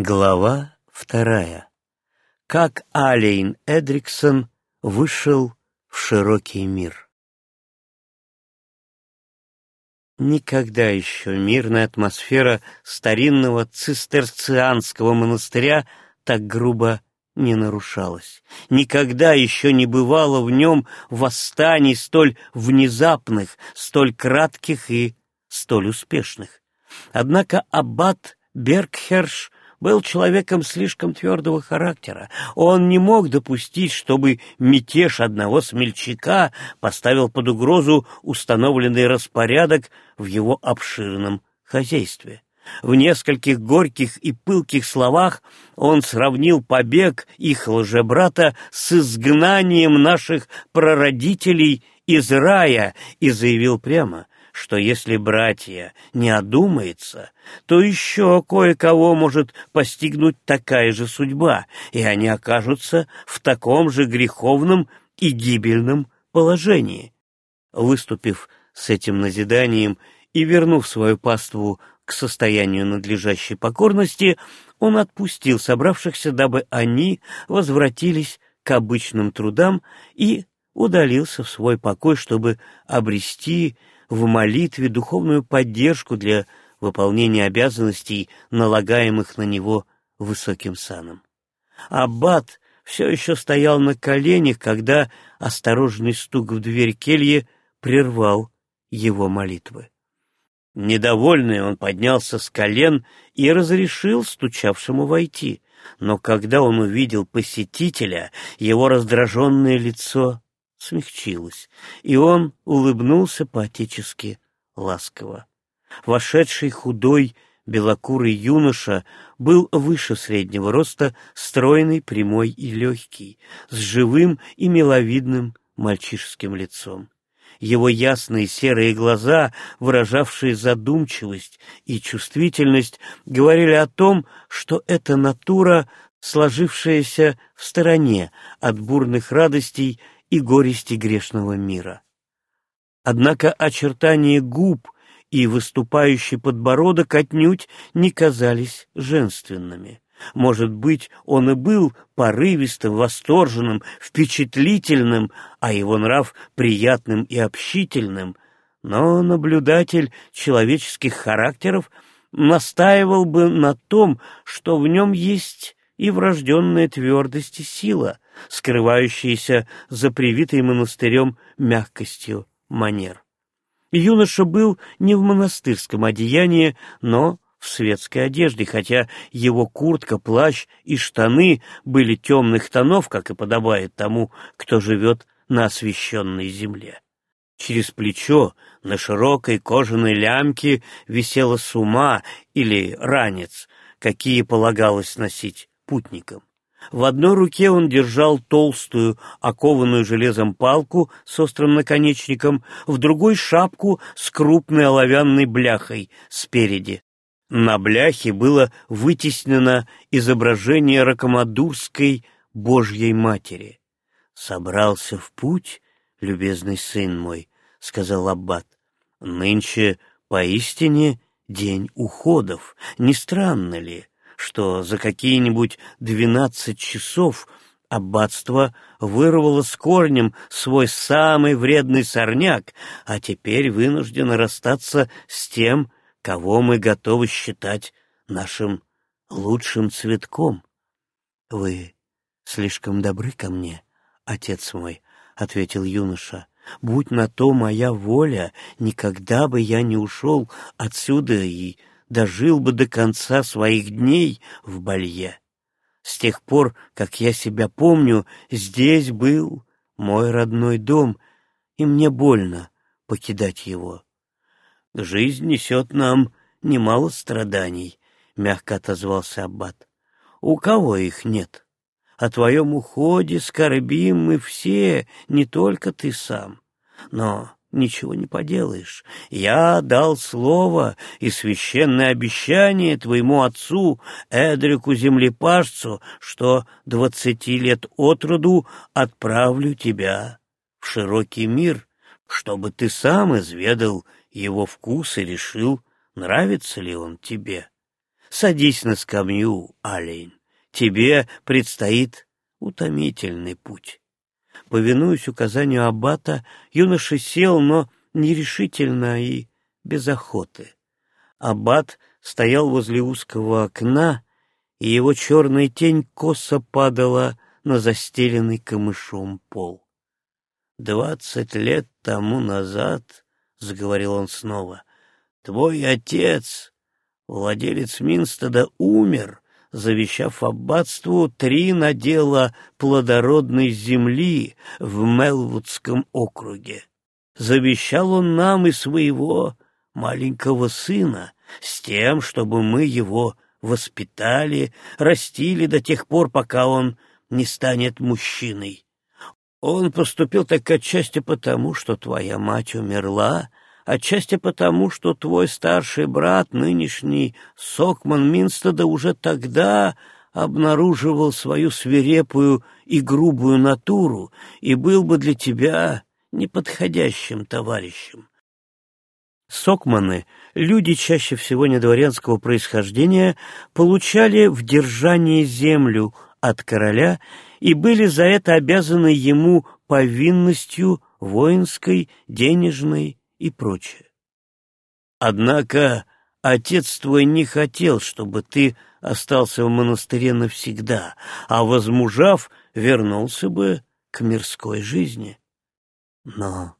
Глава вторая. Как Алейн Эдриксон вышел в широкий мир. Никогда еще мирная атмосфера старинного цистерцианского монастыря так грубо не нарушалась. Никогда еще не бывало в нем восстаний столь внезапных, столь кратких и столь успешных. Однако аббат Бергхерш был человеком слишком твердого характера. Он не мог допустить, чтобы мятеж одного смельчака поставил под угрозу установленный распорядок в его обширном хозяйстве. В нескольких горьких и пылких словах он сравнил побег их лжебрата с изгнанием наших прародителей из рая и заявил прямо — что если братья не одумается, то еще кое-кого может постигнуть такая же судьба, и они окажутся в таком же греховном и гибельном положении. Выступив с этим назиданием и вернув свою паству к состоянию надлежащей покорности, он отпустил собравшихся, дабы они возвратились к обычным трудам и удалился в свой покой, чтобы обрести в молитве духовную поддержку для выполнения обязанностей, налагаемых на него высоким саном. Аббат все еще стоял на коленях, когда осторожный стук в дверь кельи прервал его молитвы. Недовольный он поднялся с колен и разрешил стучавшему войти, но когда он увидел посетителя, его раздраженное лицо смягчилось, и он улыбнулся по-отечески ласково. Вошедший худой, белокурый юноша был выше среднего роста, стройный, прямой и легкий, с живым и миловидным мальчишеским лицом. Его ясные серые глаза, выражавшие задумчивость и чувствительность, говорили о том, что эта натура, сложившаяся в стороне от бурных радостей и горести грешного мира. Однако очертания губ и выступающий подбородок отнюдь не казались женственными. Может быть, он и был порывистым, восторженным, впечатлительным, а его нрав приятным и общительным, но наблюдатель человеческих характеров настаивал бы на том, что в нем есть и врожденная твердость и сила, скрывающиеся за привитой монастырем мягкостью манер. Юноша был не в монастырском одеянии, но в светской одежде, хотя его куртка, плащ и штаны были темных тонов, как и подобает тому, кто живет на освященной земле. Через плечо на широкой кожаной лямке висела сума или ранец, какие полагалось носить путникам. В одной руке он держал толстую, окованную железом палку с острым наконечником, в другой — шапку с крупной оловянной бляхой спереди. На бляхе было вытеснено изображение ракомадурской Божьей Матери. «Собрался в путь, любезный сын мой», — сказал Аббат. «Нынче поистине день уходов, не странно ли?» Что за какие-нибудь двенадцать часов аббатство вырвало с корнем свой самый вредный сорняк, а теперь вынуждено расстаться с тем, кого мы готовы считать нашим лучшим цветком. — Вы слишком добры ко мне, отец мой, — ответил юноша. — Будь на то моя воля, никогда бы я не ушел отсюда и дожил бы до конца своих дней в Балье. С тех пор, как я себя помню, здесь был мой родной дом, и мне больно покидать его. Жизнь несет нам немало страданий, — мягко отозвался Аббат. У кого их нет? О твоем уходе скорбим мы все, не только ты сам. Но Ничего не поделаешь. Я дал слово и священное обещание твоему отцу, Эдрику Землепашцу, что двадцати лет от роду отправлю тебя в широкий мир, чтобы ты сам изведал его вкус и решил, нравится ли он тебе. Садись на скамью, олень. Тебе предстоит утомительный путь. Повинуясь указанию аббата, юноша сел, но нерешительно и без охоты. Аббат стоял возле узкого окна, и его черная тень косо падала на застеленный камышом пол. «Двадцать лет тому назад, — заговорил он снова, — твой отец, владелец Минстеда, умер, завещав аббатству три надела плодородной земли в Мелвудском округе. Завещал он нам и своего маленького сына с тем, чтобы мы его воспитали, растили до тех пор, пока он не станет мужчиной. Он поступил так отчасти потому, что твоя мать умерла, отчасти потому, что твой старший брат, нынешний Сокман Минстеда, уже тогда обнаруживал свою свирепую и грубую натуру и был бы для тебя неподходящим товарищем. Сокманы, люди чаще всего недворянского происхождения, получали в держании землю от короля и были за это обязаны ему повинностью воинской, денежной и прочее. Однако отец твой не хотел, чтобы ты остался в монастыре навсегда, а, возмужав, вернулся бы к мирской жизни. Но,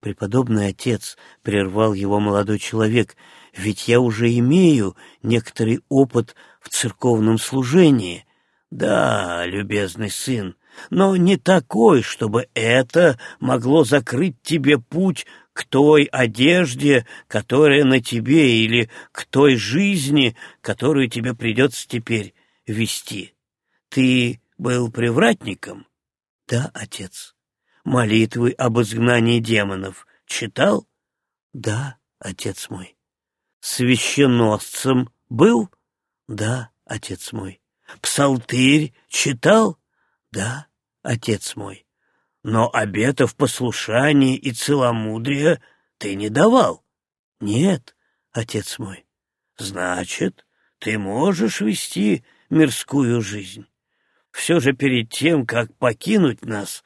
преподобный отец, — прервал его молодой человек, — ведь я уже имею некоторый опыт в церковном служении. Да, любезный сын, но не такой, чтобы это могло закрыть тебе путь к той одежде, которая на тебе, или к той жизни, которую тебе придется теперь вести. Ты был привратником? Да, отец. Молитвы об изгнании демонов читал? Да, отец мой. Священносцем был? Да, отец мой. Псалтырь читал? Да, отец мой но обетов послушания и целомудрия ты не давал. Нет, отец мой. Значит, ты можешь вести мирскую жизнь. Все же перед тем, как покинуть нас,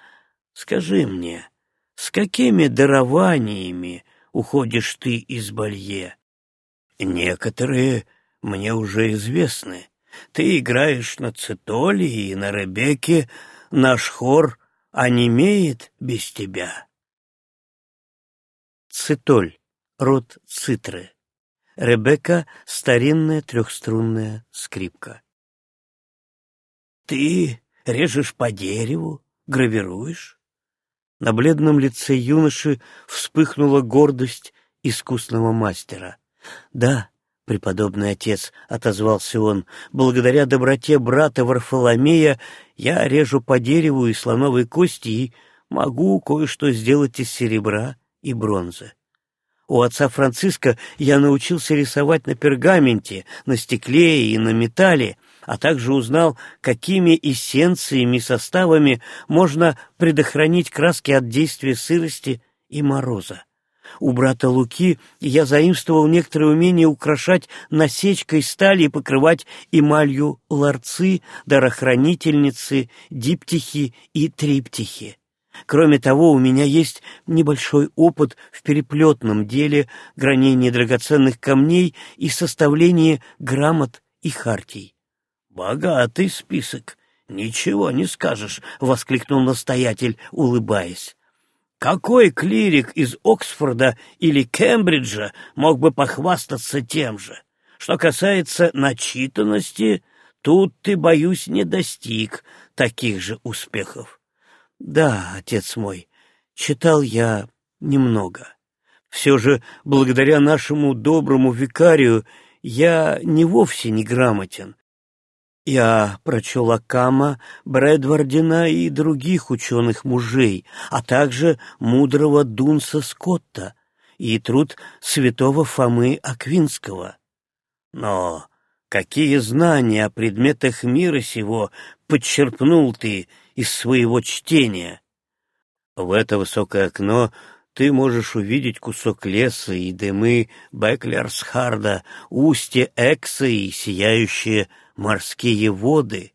скажи мне, с какими дарованиями уходишь ты из Балье? Некоторые мне уже известны. Ты играешь на цитоле и на ребеке, наш хор онемеет без тебя. Цитоль, род цитры. Ребекка — старинная трехструнная скрипка. Ты режешь по дереву, гравируешь? На бледном лице юноши вспыхнула гордость искусного мастера. Да, преподобный отец, — отозвался он, — благодаря доброте брата Варфоломея я режу по дереву и слоновой кости и могу кое-что сделать из серебра и бронзы. У отца Франциска я научился рисовать на пергаменте, на стекле и на металле, а также узнал, какими эссенциями и составами можно предохранить краски от действия сырости и мороза. У брата Луки я заимствовал некоторые умения украшать насечкой стали и покрывать эмалью ларцы, дарохранительницы, диптихи и триптихи. Кроме того, у меня есть небольшой опыт в переплетном деле, гранении драгоценных камней и составлении грамот и хартий. «Богатый список, ничего не скажешь», — воскликнул настоятель, улыбаясь. Какой клирик из Оксфорда или Кембриджа мог бы похвастаться тем же? Что касается начитанности, тут ты, боюсь, не достиг таких же успехов. Да, отец мой, читал я немного. Все же, благодаря нашему доброму викарию, я не вовсе не грамотен, я прочел Акама, Брэдвардина и других ученых-мужей, а также мудрого Дунса Скотта и труд святого Фомы Аквинского. Но какие знания о предметах мира сего подчерпнул ты из своего чтения? В это высокое окно ты можешь увидеть кусок леса и дымы Беклерсхарда, устье Экса и сияющие морские воды.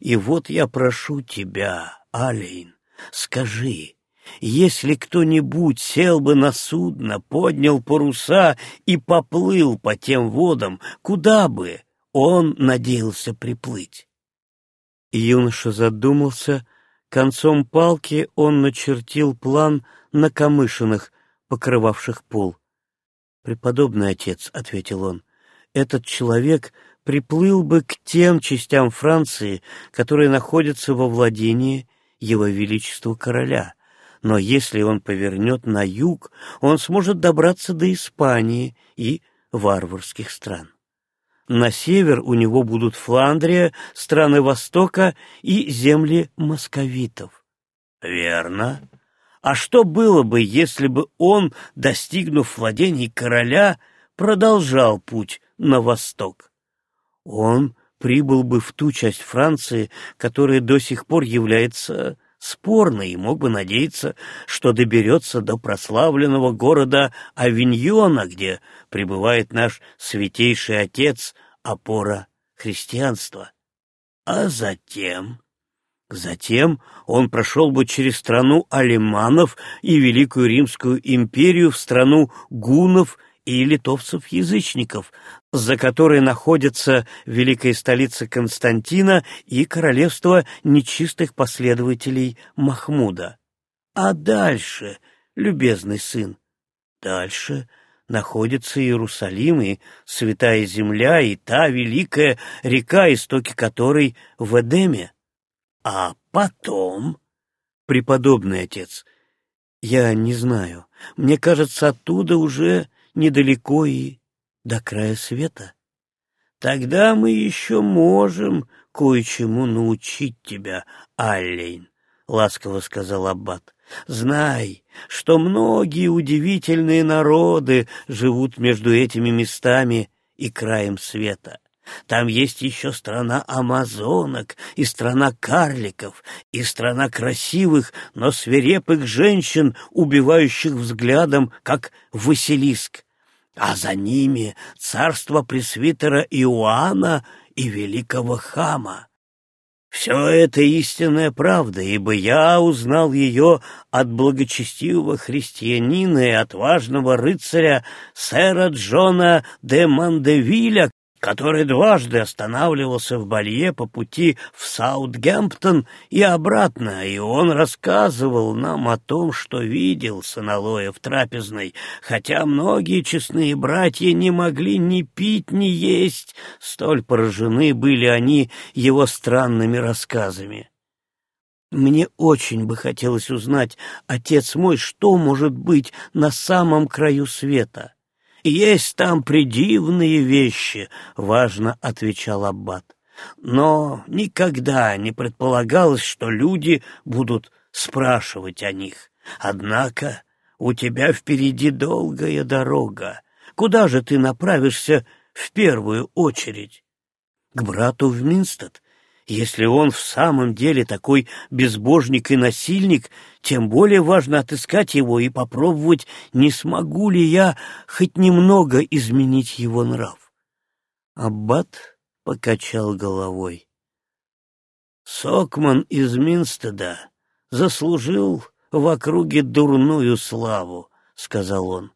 И вот я прошу тебя, Алейн, скажи, если кто-нибудь сел бы на судно, поднял паруса и поплыл по тем водам, куда бы он надеялся приплыть? Юноша задумался, концом палки он начертил план на камышинах, покрывавших пол. «Преподобный отец», — ответил он, — «этот человек приплыл бы к тем частям Франции, которые находятся во владении его величества короля» но если он повернет на юг, он сможет добраться до Испании и варварских стран. На север у него будут Фландрия, страны Востока и земли московитов. Верно. А что было бы, если бы он, достигнув владений короля, продолжал путь на восток? Он прибыл бы в ту часть Франции, которая до сих пор является спорный и мог бы надеяться, что доберется до прославленного города Авиньона, где пребывает наш святейший отец, опора христианства. А затем... Затем он прошел бы через страну алиманов и Великую Римскую империю в страну гунов и литовцев-язычников, за которой находится великая столица Константина и королевство нечистых последователей Махмуда. А дальше, любезный сын, дальше находится Иерусалим и Святая Земля и та великая река, истоки которой в Эдеме. А потом, преподобный отец, я не знаю, мне кажется, оттуда уже недалеко и до края света. Тогда мы еще можем кое-чему научить тебя, Аллейн, — ласково сказал Аббат. Знай, что многие удивительные народы живут между этими местами и краем света. Там есть еще страна амазонок, и страна карликов, и страна красивых, но свирепых женщин, убивающих взглядом, как Василиск а за ними царство пресвитера Иоанна и великого Хама. Все это истинная правда, ибо я узнал ее от благочестивого христианина и отважного рыцаря сэра Джона де Мандевиля, который дважды останавливался в Балье по пути в Саутгемптон и обратно, и он рассказывал нам о том, что видел Саналоя в трапезной, хотя многие честные братья не могли ни пить, ни есть, столь поражены были они его странными рассказами. Мне очень бы хотелось узнать, отец мой, что может быть на самом краю света. «Есть там придивные вещи», — важно отвечал Аббат. «Но никогда не предполагалось, что люди будут спрашивать о них. Однако у тебя впереди долгая дорога. Куда же ты направишься в первую очередь?» «К брату в Минстад», если он в самом деле такой безбожник и насильник, тем более важно отыскать его и попробовать, не смогу ли я хоть немного изменить его нрав. Аббат покачал головой. Сокман из Минстеда заслужил в округе дурную славу, — сказал он.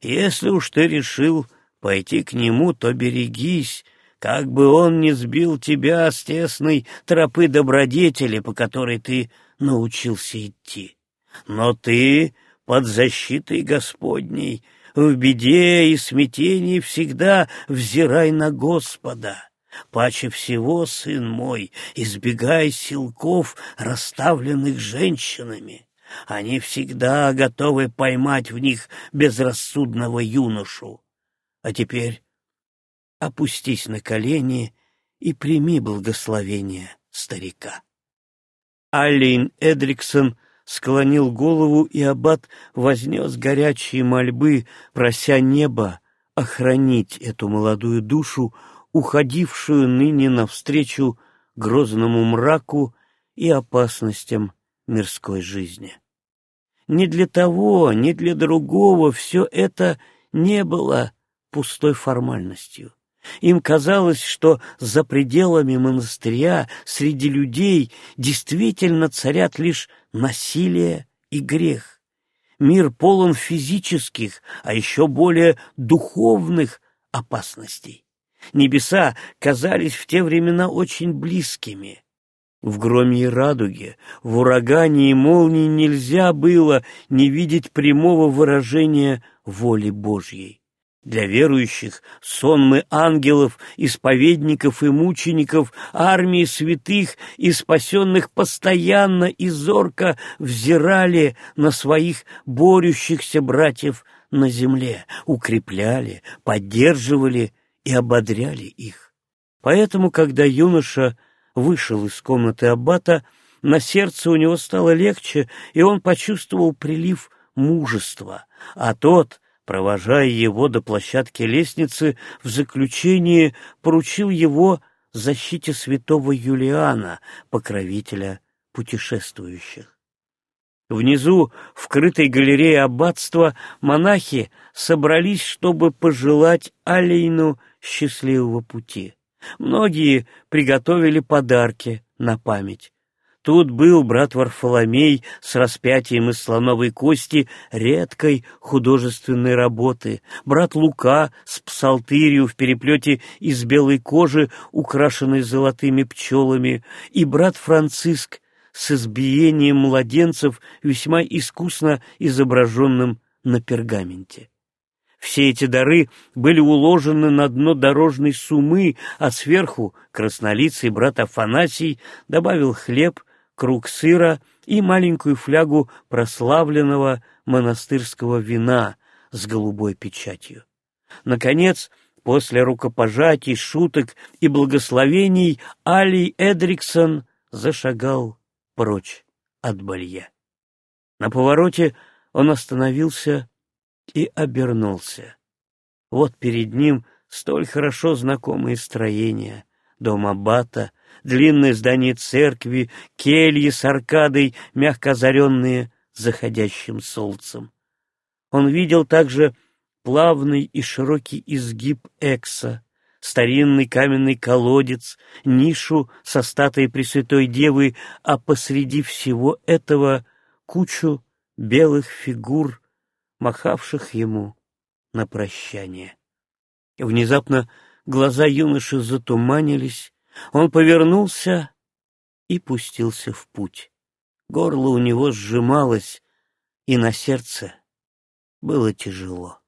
Если уж ты решил пойти к нему, то берегись, как бы он ни сбил тебя с тесной тропы добродетели, по которой ты научился идти. Но ты под защитой Господней, в беде и смятении всегда взирай на Господа. Паче всего, сын мой, избегай силков, расставленных женщинами. Они всегда готовы поймать в них безрассудного юношу. А теперь опустись на колени и прими благословение старика. Аллейн Эдриксон склонил голову, и аббат вознес горячие мольбы, прося неба охранить эту молодую душу, уходившую ныне навстречу грозному мраку и опасностям мирской жизни. ни для того, ни для другого все это не было пустой формальностью. Им казалось, что за пределами монастыря среди людей действительно царят лишь насилие и грех. Мир полон физических, а еще более духовных опасностей. Небеса казались в те времена очень близкими. В громе и радуге, в урагане и молнии нельзя было не видеть прямого выражения воли Божьей. Для верующих сонмы ангелов, исповедников и мучеников, армии святых и спасенных постоянно и зорко взирали на своих борющихся братьев на земле, укрепляли, поддерживали и ободряли их. Поэтому, когда юноша вышел из комнаты аббата, на сердце у него стало легче, и он почувствовал прилив мужества, а тот, провожая его до площадки лестницы, в заключение поручил его защите святого Юлиана, покровителя путешествующих. Внизу, в крытой галерее аббатства, монахи собрались, чтобы пожелать Алейну счастливого пути. Многие приготовили подарки на память. Тут был брат Варфоломей с распятием из слоновой кости редкой художественной работы, брат Лука с псалтырью в переплете из белой кожи, украшенной золотыми пчелами, и брат Франциск с избиением младенцев, весьма искусно изображенным на пергаменте. Все эти дары были уложены на дно дорожной сумы, а сверху краснолицый брат Афанасий добавил хлеб, круг сыра и маленькую флягу прославленного монастырского вина с голубой печатью. Наконец, после рукопожатий, шуток и благословений, Али Эдриксон зашагал прочь от Балье. На повороте он остановился и обернулся. Вот перед ним столь хорошо знакомые строения, дом аббата, длинное здание церкви, кельи с аркадой, мягко озаренные заходящим солнцем. Он видел также плавный и широкий изгиб Экса, старинный каменный колодец, нишу со статуей Пресвятой Девы, а посреди всего этого кучу белых фигур махавших ему на прощание. Внезапно глаза юноши затуманились, он повернулся и пустился в путь. Горло у него сжималось, и на сердце было тяжело.